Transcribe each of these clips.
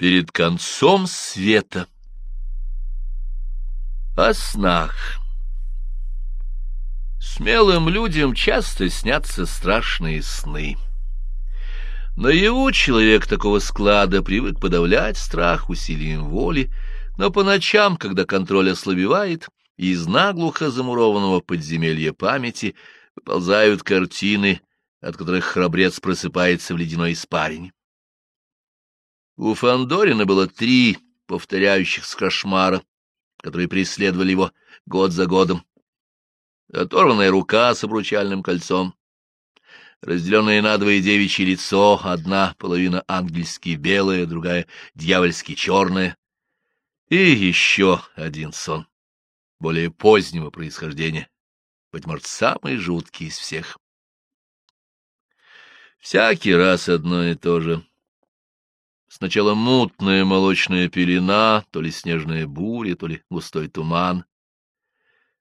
перед концом света. О снах. Смелым людям часто снятся страшные сны. Наяву человек такого склада привык подавлять страх усилием воли, но по ночам, когда контроль ослабевает, из наглухо замурованного подземелья памяти выползают картины, от которых храбрец просыпается в ледяной испарине. У Фандорина было три повторяющихся кошмара, которые преследовали его год за годом. Оторванная рука с обручальным кольцом, разделенное надвое девичье лицо, одна половина ангельски белая, другая дьявольски черная, и еще один сон, более позднего происхождения, быть может, самый жуткий из всех. Всякий раз одно и то же — Сначала мутная молочная пелена, то ли снежная буря, то ли густой туман.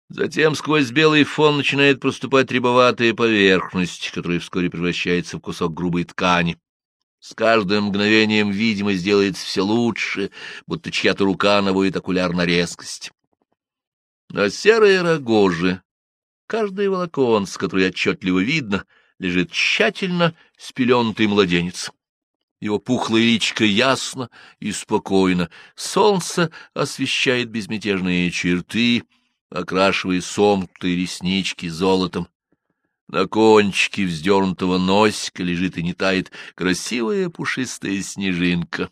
Затем сквозь белый фон начинает проступать рябоватая поверхность, которая вскоре превращается в кусок грубой ткани. С каждым мгновением видимость делается все лучше, будто чья-то рука наводит окуляр резкость. На серой рогоже каждый волоконц, который отчетливо видно, лежит тщательно спеленутый младенец. Его пухлая личка ясно и спокойно. Солнце освещает безмятежные черты, окрашивая сомкнутые реснички золотом. На кончике вздернутого носика лежит и не тает красивая пушистая снежинка.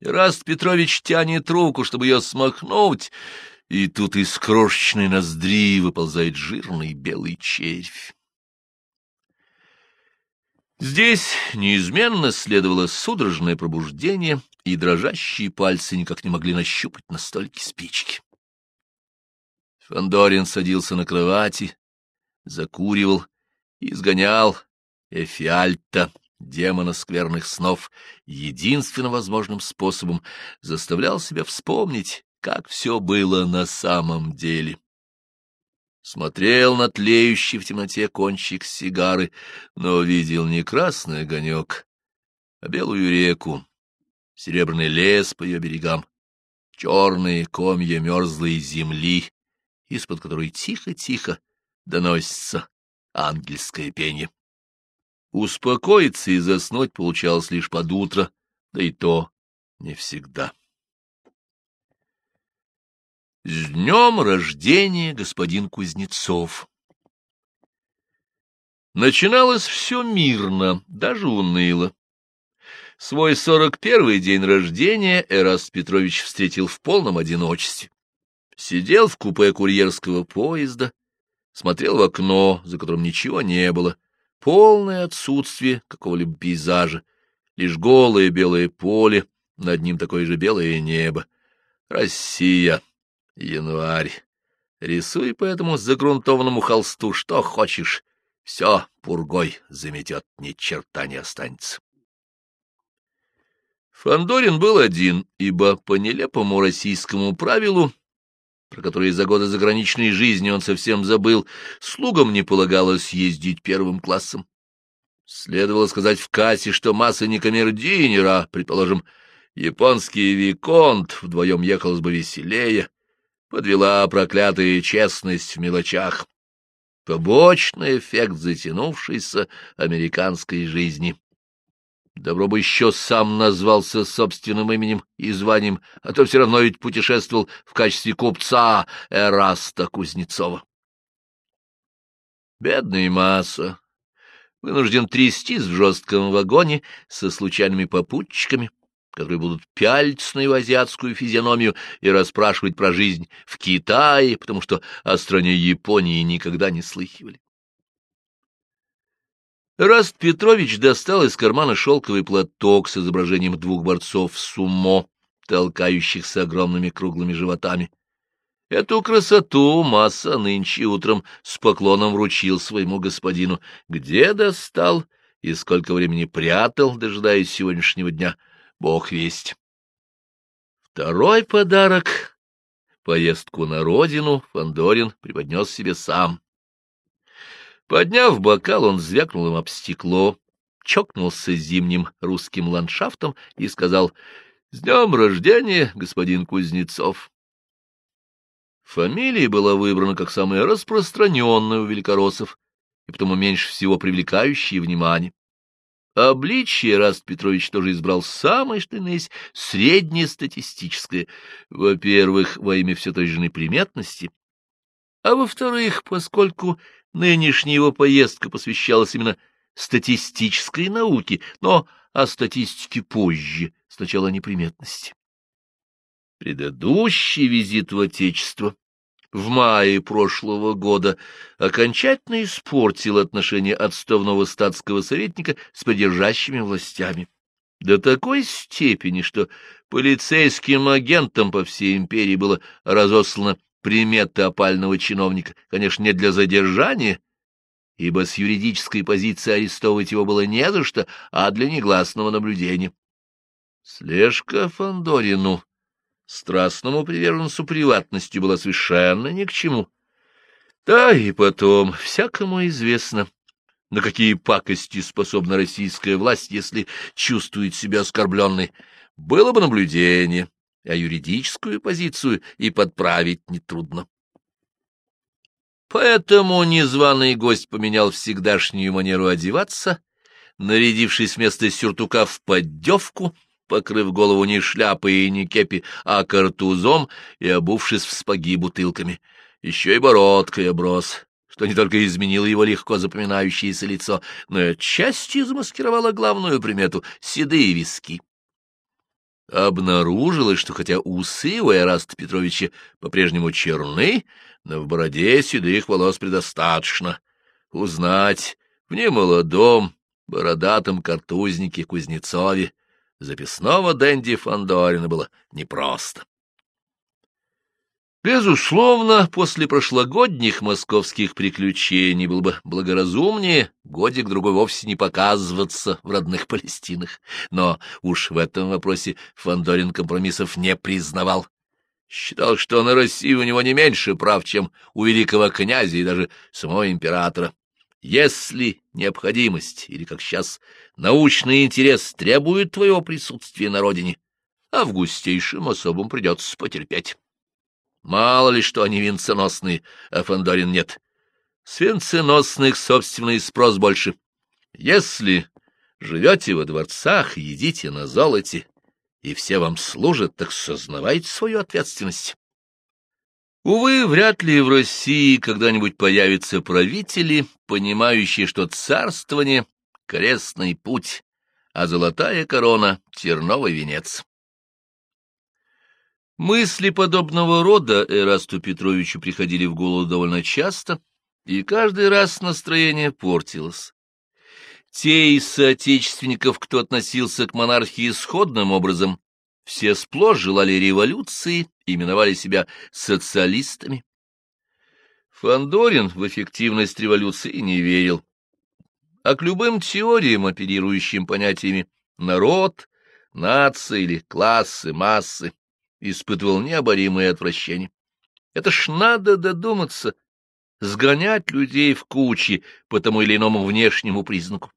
Раст Петрович тянет руку, чтобы ее смахнуть, и тут из крошечной ноздри выползает жирный белый червь. Здесь неизменно следовало судорожное пробуждение, и дрожащие пальцы никак не могли нащупать на стольке спички. Фандорин садился на кровати, закуривал и изгонял Эфиальта, демона скверных снов, единственным возможным способом заставлял себя вспомнить, как все было на самом деле смотрел на тлеющий в темноте кончик сигары, но видел не красный огонек, а белую реку, серебряный лес по ее берегам, черные комья мерзлой земли, из-под которой тихо-тихо доносится ангельское пение. Успокоиться и заснуть получалось лишь под утро, да и то не всегда. С днем рождения, господин Кузнецов! Начиналось все мирно, даже уныло. Свой сорок первый день рождения Эраст Петрович встретил в полном одиночестве. Сидел в купе курьерского поезда, смотрел в окно, за которым ничего не было, полное отсутствие какого-либо пейзажа, лишь голое белое поле, над ним такое же белое небо. Россия! Январь. Рисуй по этому загрунтованному холсту что хочешь. Все пургой заметет, ни черта не останется. Фандорин был один, ибо по нелепому российскому правилу, про которое за годы заграничной жизни он совсем забыл, слугам не полагалось ездить первым классом. Следовало сказать в кассе, что масса не камердинера, предположим, японский виконт вдвоем ехалось бы веселее, подвела проклятая честность в мелочах. Побочный эффект затянувшейся американской жизни. Добро бы еще сам назвался собственным именем и званием, а то все равно ведь путешествовал в качестве купца Эраста Кузнецова. Бедный масса, вынужден трястись в жестком вагоне со случайными попутчиками, которые будут пялиться на его азиатскую физиономию и расспрашивать про жизнь в Китае, потому что о стране Японии никогда не слыхивали. Раст Петрович достал из кармана шелковый платок с изображением двух борцов сумо, толкающихся огромными круглыми животами. Эту красоту Масса нынче утром с поклоном вручил своему господину. Где достал и сколько времени прятал, дожидаясь сегодняшнего дня — бог весть. Второй подарок — поездку на родину Фандорин преподнес себе сам. Подняв бокал, он звякнул им об стекло, чокнулся зимним русским ландшафтом и сказал «С днем рождения, господин Кузнецов!» Фамилия была выбрана как самая распространенная у великороссов и потому меньше всего привлекающая внимание. Обличие Раст Петрович тоже избрал самое, что ни есть, среднестатистическое. Во-первых, во имя все той же неприметности, а во-вторых, поскольку нынешняя его поездка посвящалась именно статистической науке, но о статистике позже, сначала о неприметности. Предыдущий визит в Отечество в мае прошлого года окончательно испортил отношения отставного статского советника с поддержащими властями. До такой степени, что полицейским агентам по всей империи было разослано примета опального чиновника, конечно, не для задержания, ибо с юридической позиции арестовывать его было не за что, а для негласного наблюдения. Слежка Фандорину страстному приверженцу приватности была совершенно ни к чему. Да и потом, всякому известно, на какие пакости способна российская власть, если чувствует себя оскорбленной. Было бы наблюдение, а юридическую позицию и подправить нетрудно. Поэтому незваный гость поменял всегдашнюю манеру одеваться, нарядившись вместо сюртука в поддевку — покрыв голову не шляпой и не кепи, а картузом и обувшись в спаги бутылками. Еще и бородкой оброс, что не только изменило его легко запоминающееся лицо, но и отчасти замаскировало главную примету — седые виски. Обнаружилось, что хотя усы у Эраста Петровича по-прежнему черны, но в бороде седых волос предостаточно. Узнать в немолодом, бородатом картузнике Кузнецове записного Дэнди Фандорина было непросто. Безусловно, после прошлогодних московских приключений было бы благоразумнее годик-другой вовсе не показываться в родных Палестинах, но уж в этом вопросе Фандорин компромиссов не признавал. Считал, что на Россию у него не меньше прав, чем у великого князя и даже самого императора. Если необходимость, или, как сейчас, научный интерес требует твоего присутствия на родине, августейшим особым придется потерпеть. Мало ли что они венценосные, а Фандорин нет. С венценосных собственный спрос больше. Если живете во дворцах, едите на золоте, и все вам служат, так сознавайте свою ответственность. Увы, вряд ли в России когда-нибудь появятся правители, понимающие, что царствование — крестный путь, а золотая корона — терновый венец. Мысли подобного рода Эрасту Петровичу приходили в голову довольно часто, и каждый раз настроение портилось. Те из соотечественников, кто относился к монархии сходным образом, все сплошь желали революции, именовали себя социалистами. Фандорин в эффективность революции не верил, а к любым теориям, оперирующим понятиями «народ», «нация» или «классы», «массы», испытывал необоримое отвращение. Это ж надо додуматься, сгонять людей в кучи по тому или иному внешнему признаку.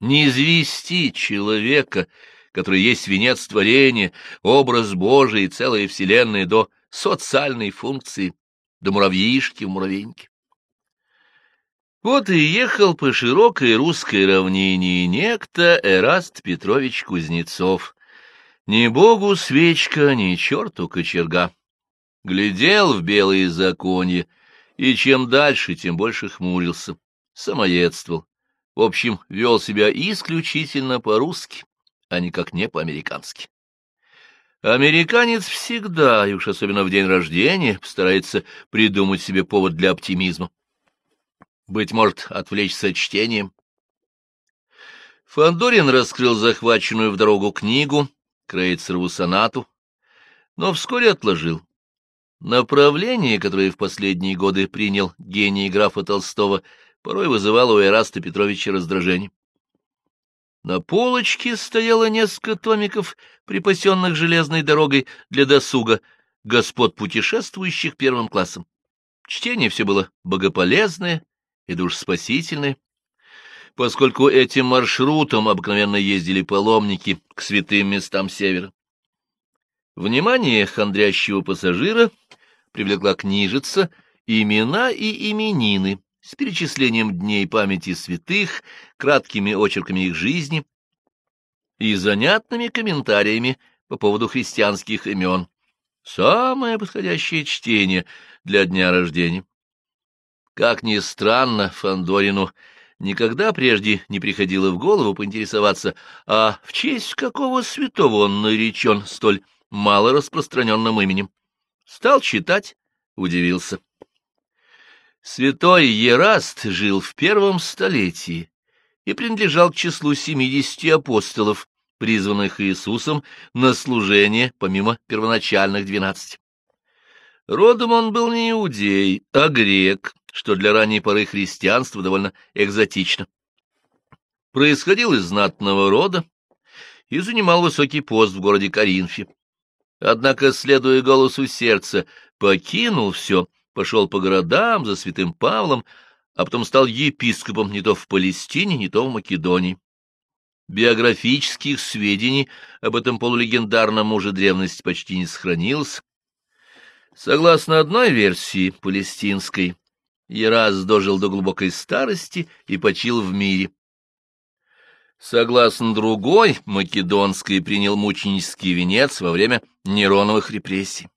Не извести человека — который есть венец творения, образ Божий и целая вселенная до социальной функции, до муравьишки в муравейнике. Вот и ехал по широкой русской равнине некто Эраст Петрович Кузнецов. Ни богу свечка, ни черту кочерга. Глядел в белые законья, и чем дальше, тем больше хмурился, самоедствовал. В общем, вел себя исключительно по-русски а никак не по-американски. Американец всегда, и уж особенно в день рождения, старается придумать себе повод для оптимизма. Быть может, отвлечься чтением. Фандорин раскрыл захваченную в дорогу книгу Крейцерову сонату, но вскоре отложил. Направление, которое в последние годы принял гений графа Толстого, порой вызывало у Эраста Петровича раздражение. На полочке стояло несколько томиков, припасенных железной дорогой для досуга господ путешествующих первым классом. Чтение все было богополезное и душ спасительное. поскольку этим маршрутом обыкновенно ездили паломники к святым местам севера. Внимание хандрящего пассажира привлекла книжица «Имена и именины» с перечислением дней памяти святых, краткими очерками их жизни и занятными комментариями по поводу христианских имен. Самое подходящее чтение для дня рождения. Как ни странно, Фандорину никогда прежде не приходило в голову поинтересоваться, а в честь какого святого он наречен столь мало распространенным именем. Стал читать, удивился. Святой Ераст жил в первом столетии и принадлежал к числу семидесяти апостолов, призванных Иисусом на служение, помимо первоначальных двенадцати. Родом он был не иудей, а грек, что для ранней поры христианства довольно экзотично. Происходил из знатного рода и занимал высокий пост в городе Коринфе. Однако, следуя голосу сердца, покинул все, пошел по городам за святым Павлом, а потом стал епископом не то в Палестине, не то в Македонии. Биографических сведений об этом полулегендарном муже древности почти не сохранилось. Согласно одной версии, палестинской, Ераз дожил до глубокой старости и почил в мире. Согласно другой, македонской принял мученический венец во время Нероновых репрессий.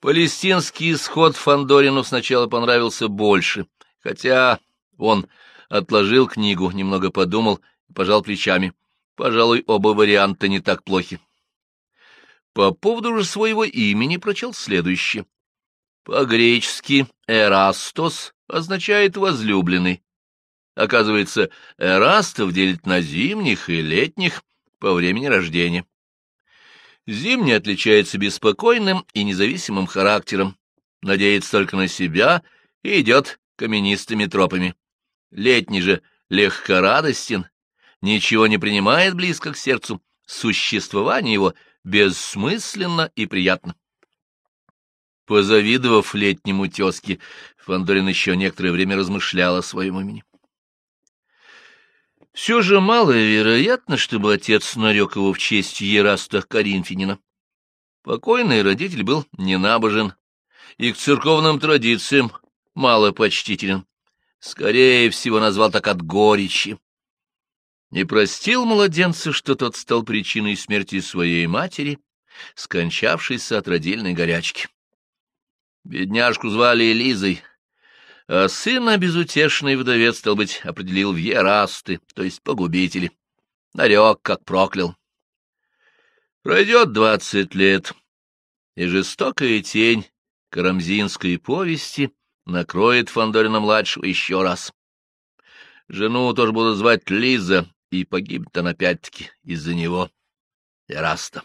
Палестинский исход Фандорину сначала понравился больше, хотя он отложил книгу, немного подумал и пожал плечами. Пожалуй, оба варианта не так плохи. По поводу же своего имени прочел следующее. По-гречески «эрастос» означает «возлюбленный». Оказывается, эрастов делят на зимних и летних по времени рождения. Зимний отличается беспокойным и независимым характером, надеется только на себя и идет каменистыми тропами. Летний же легкорадостен, ничего не принимает близко к сердцу, существование его бессмысленно и приятно. Позавидовав летнему тезке, Фандорин еще некоторое время размышлял о своем имени. Все же маловероятно, чтобы отец нарек его в честь Ераста Коринфянина. Покойный родитель был ненабожен и к церковным традициям мало почтителен. Скорее всего, назвал так от горечи. Не простил младенца, что тот стал причиной смерти своей матери, скончавшейся от родильной горячки. Бедняжку звали Элизой, а сына безутешный вдовец, стал быть, определил в ерасты, то есть погубители. Нарек, как проклял. Пройдет двадцать лет, и жестокая тень карамзинской повести накроет Фандорина-младшего еще раз. Жену тоже будут звать Лиза, и погибнет она опять-таки из-за него, Эраста.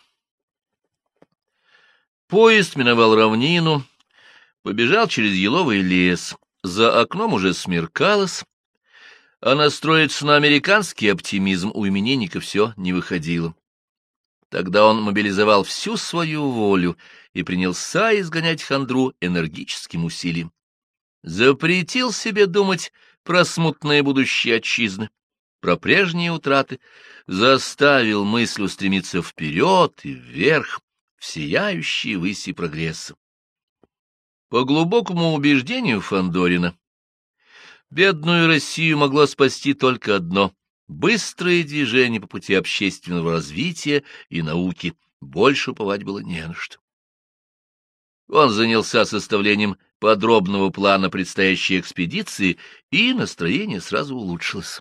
Поезд миновал равнину, побежал через еловый лес. За окном уже смеркалось, а настроиться на американский оптимизм у именинника все не выходило. Тогда он мобилизовал всю свою волю и принялся изгонять хандру энергическим усилием. Запретил себе думать про смутное будущее отчизны, про прежние утраты, заставил мысль устремиться вперед и вверх, в сияющие выси прогресса. По глубокому убеждению Фандорина, бедную Россию могло спасти только одно — быстрое движение по пути общественного развития и науки. Больше уповать было не на что. Он занялся составлением подробного плана предстоящей экспедиции, и настроение сразу улучшилось.